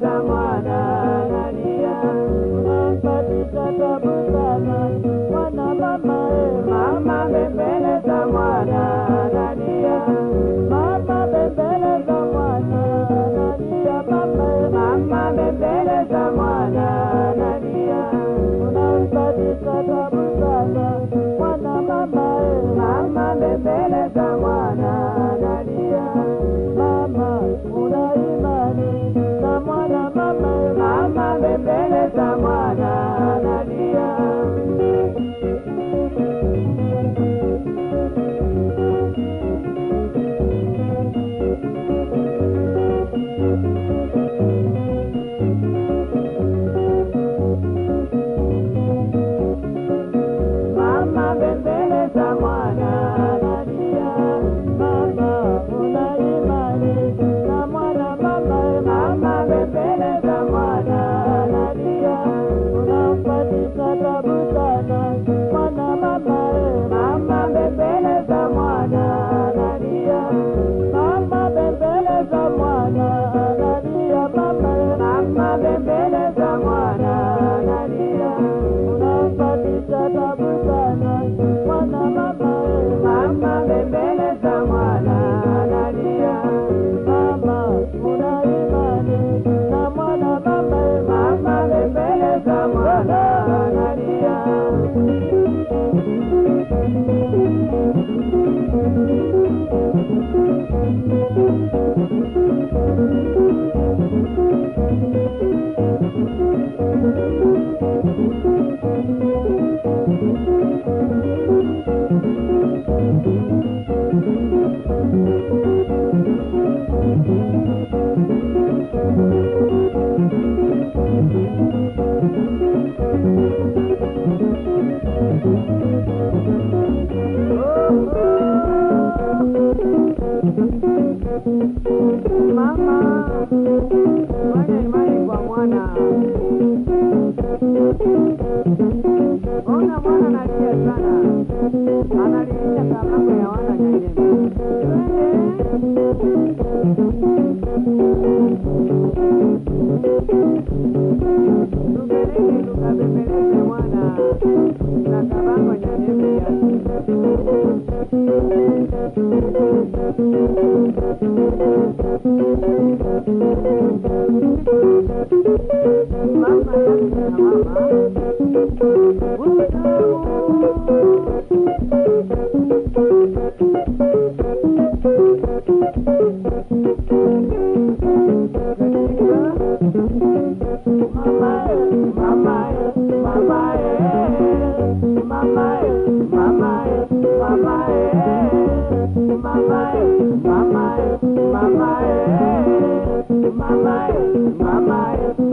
Adama. mama, fanya imani kwa mwana. Ona mwana analia sana, analia Mama, mama, mama.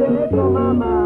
de reclamar.